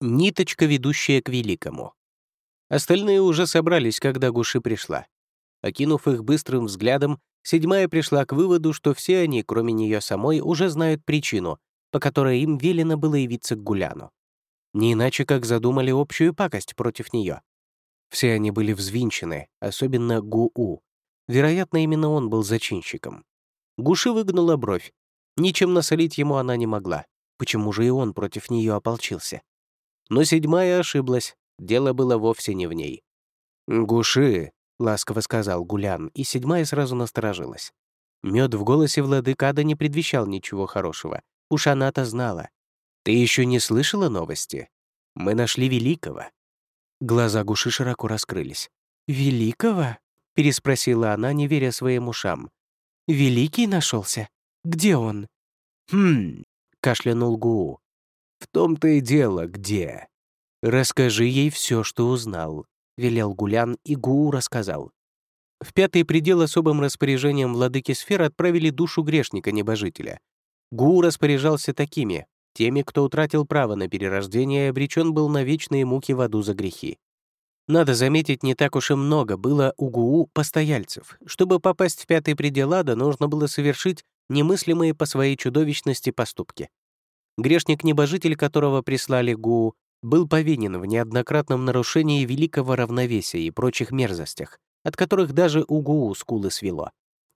Ниточка, ведущая к великому. Остальные уже собрались, когда Гуши пришла. Окинув их быстрым взглядом, седьмая пришла к выводу, что все они, кроме нее самой, уже знают причину, по которой им велено было явиться к Гуляну. Не иначе, как задумали общую пакость против нее. Все они были взвинчены, особенно Гу-У. Вероятно, именно он был зачинщиком. Гуши выгнула бровь. Ничем насолить ему она не могла. Почему же и он против нее ополчился? Но седьмая ошиблась. Дело было вовсе не в ней. «Гуши», — ласково сказал Гулян, и седьмая сразу насторожилась. Мед в голосе владыкада не предвещал ничего хорошего. Уж она-то знала. «Ты еще не слышала новости? Мы нашли Великого». Глаза Гуши широко раскрылись. «Великого?» — переспросила она, не веря своим ушам. «Великий нашелся? Где он?» «Хм...» — кашлянул Гуу. «В том-то и дело, где. Расскажи ей все, что узнал», — велел Гулян, и Гуу рассказал. В пятый предел особым распоряжением владыки сфер отправили душу грешника-небожителя. Гуу распоряжался такими, теми, кто утратил право на перерождение и обречен был на вечные муки в аду за грехи. Надо заметить, не так уж и много было у Гуу постояльцев. Чтобы попасть в пятый предел ада, нужно было совершить немыслимые по своей чудовищности поступки. Грешник-небожитель, которого прислали Гу, был повинен в неоднократном нарушении великого равновесия и прочих мерзостях, от которых даже у Гуу скулы свело.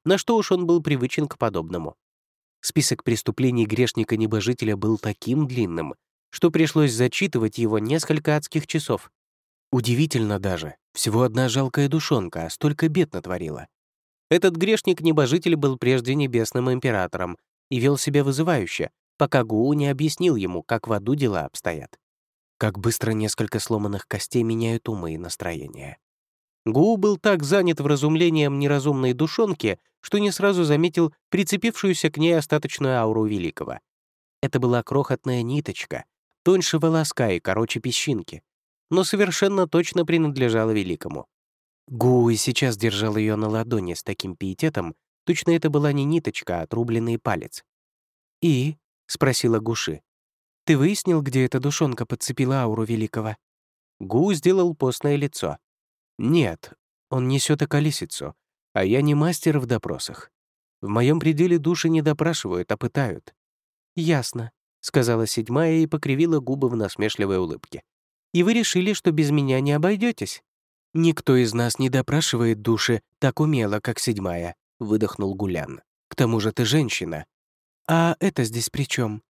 На что уж он был привычен к подобному. Список преступлений грешника-небожителя был таким длинным, что пришлось зачитывать его несколько адских часов. Удивительно даже, всего одна жалкая душонка, а столько бед натворила. Этот грешник-небожитель был прежде небесным императором и вел себя вызывающе, пока Гуу не объяснил ему, как в аду дела обстоят. Как быстро несколько сломанных костей меняют умы и настроение. Гуу был так занят вразумлением неразумной душонки, что не сразу заметил прицепившуюся к ней остаточную ауру Великого. Это была крохотная ниточка, тоньше волоска и короче песчинки, но совершенно точно принадлежала Великому. Гуу и сейчас держал ее на ладони с таким пиететом, точно это была не ниточка, а отрубленный палец. «И?» — спросила Гуши. «Ты выяснил, где эта душонка подцепила ауру Великого?» Гу сделал постное лицо. «Нет, он несет околесицу, а я не мастер в допросах. В моем пределе души не допрашивают, а пытают». «Ясно», — сказала седьмая и покривила губы в насмешливой улыбке. «И вы решили, что без меня не обойдетесь? «Никто из нас не допрашивает души так умело, как седьмая», — выдохнул Гулян. «К тому же ты женщина, «А это здесь при чем?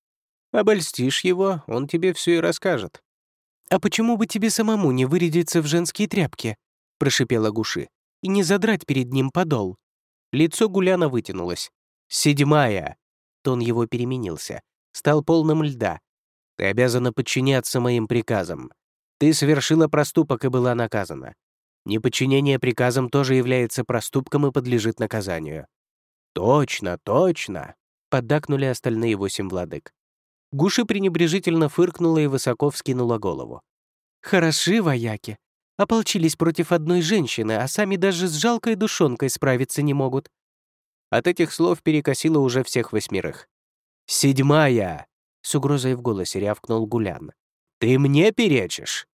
«Обольстишь его, он тебе все и расскажет». «А почему бы тебе самому не вырядиться в женские тряпки?» — прошипела Гуши. «И не задрать перед ним подол». Лицо Гуляна вытянулось. «Седьмая!» Тон его переменился. Стал полным льда. «Ты обязана подчиняться моим приказам. Ты совершила проступок и была наказана. Неподчинение приказам тоже является проступком и подлежит наказанию». «Точно, точно!» Поддакнули остальные восемь владык. Гуши пренебрежительно фыркнула и высоко вскинула голову. «Хороши, вояки. Ополчились против одной женщины, а сами даже с жалкой душонкой справиться не могут». От этих слов перекосило уже всех восьмерых. «Седьмая!» — с угрозой в голосе рявкнул Гулян. «Ты мне перечишь?»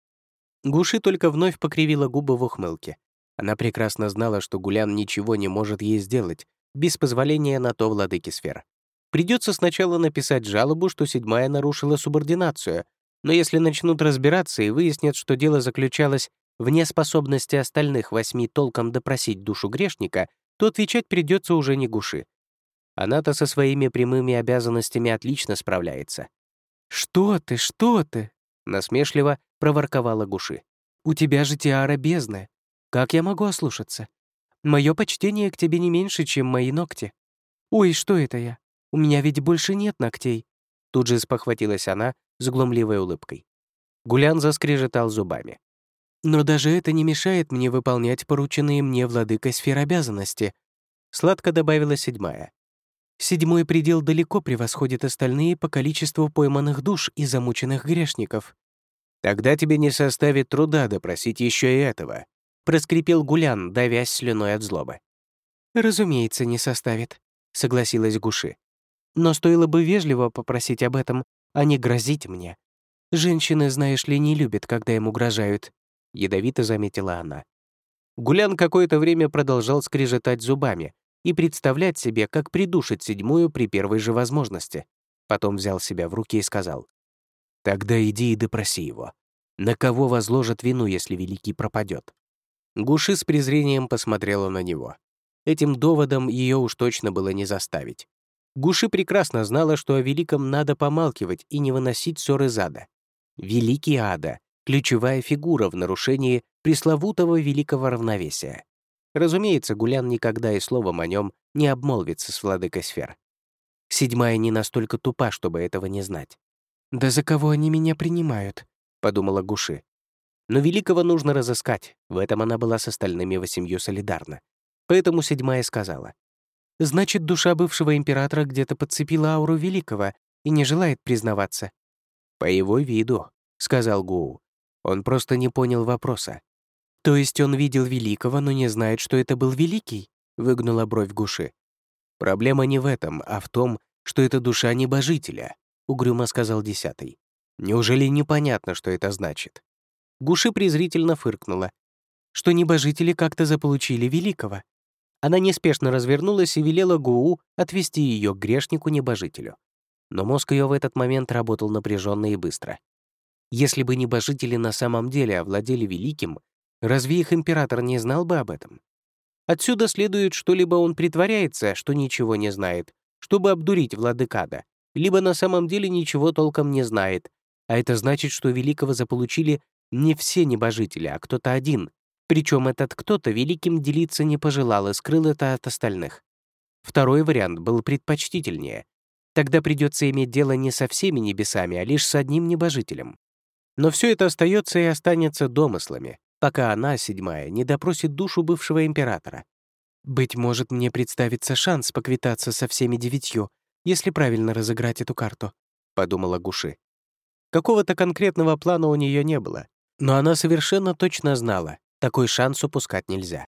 Гуши только вновь покривила губы в ухмылке. Она прекрасно знала, что Гулян ничего не может ей сделать, без позволения на то владыки сфер. Придется сначала написать жалобу, что седьмая нарушила субординацию, но если начнут разбираться и выяснят, что дело заключалось в неспособности остальных восьми толком допросить душу грешника, то отвечать придется уже не Гуши. Она-то со своими прямыми обязанностями отлично справляется. «Что ты, что ты?» — насмешливо проворковала Гуши. «У тебя же тиара бездны. Как я могу ослушаться? Мое почтение к тебе не меньше, чем мои ногти. Ой, что это я? У меня ведь больше нет ногтей». Тут же спохватилась она с глумливой улыбкой. Гулян заскрежетал зубами. «Но даже это не мешает мне выполнять порученные мне владыкой сфер обязанности», сладко добавила седьмая. «Седьмой предел далеко превосходит остальные по количеству пойманных душ и замученных грешников». «Тогда тебе не составит труда допросить еще и этого», проскрипел Гулян, давясь слюной от злобы. «Разумеется, не составит», — согласилась Гуши. Но стоило бы вежливо попросить об этом, а не грозить мне. «Женщины, знаешь ли, не любят, когда им угрожают», — ядовито заметила она. Гулян какое-то время продолжал скрежетать зубами и представлять себе, как придушить седьмую при первой же возможности. Потом взял себя в руки и сказал, «Тогда иди и допроси его. На кого возложат вину, если Великий пропадет?» Гуши с презрением посмотрела на него. Этим доводом ее уж точно было не заставить. Гуши прекрасно знала, что о Великом надо помалкивать и не выносить ссоры зада. Великий Ада — ключевая фигура в нарушении пресловутого великого равновесия. Разумеется, Гулян никогда и словом о нем не обмолвится с владыкой сфер. Седьмая не настолько тупа, чтобы этого не знать. «Да за кого они меня принимают?» — подумала Гуши. Но Великого нужно разыскать, в этом она была с остальными восемью солидарна. Поэтому седьмая сказала. «Значит, душа бывшего императора где-то подцепила ауру Великого и не желает признаваться». «По его виду», — сказал Гуу. Он просто не понял вопроса. «То есть он видел Великого, но не знает, что это был Великий?» — выгнула бровь Гуши. «Проблема не в этом, а в том, что это душа небожителя», — угрюмо сказал Десятый. «Неужели непонятно, что это значит?» Гуши презрительно фыркнула. «Что небожители как-то заполучили Великого». Она неспешно развернулась и велела Гуу отвести ее к грешнику-небожителю. Но мозг ее в этот момент работал напряженно и быстро. Если бы небожители на самом деле овладели Великим, Разве их император не знал бы об этом? Отсюда следует, что либо он притворяется, что ничего не знает, чтобы обдурить владыкада, либо на самом деле ничего толком не знает, а это значит, что Великого заполучили не все небожители, а кто-то один, причем этот кто-то великим делиться не пожелал и скрыл это от остальных. Второй вариант был предпочтительнее. Тогда придется иметь дело не со всеми небесами, а лишь с одним небожителем. Но все это остается и останется домыслами, пока она, седьмая, не допросит душу бывшего императора. «Быть может, мне представится шанс поквитаться со всеми девятью, если правильно разыграть эту карту», — подумала Гуши. Какого-то конкретного плана у нее не было, но она совершенно точно знала, такой шанс упускать нельзя.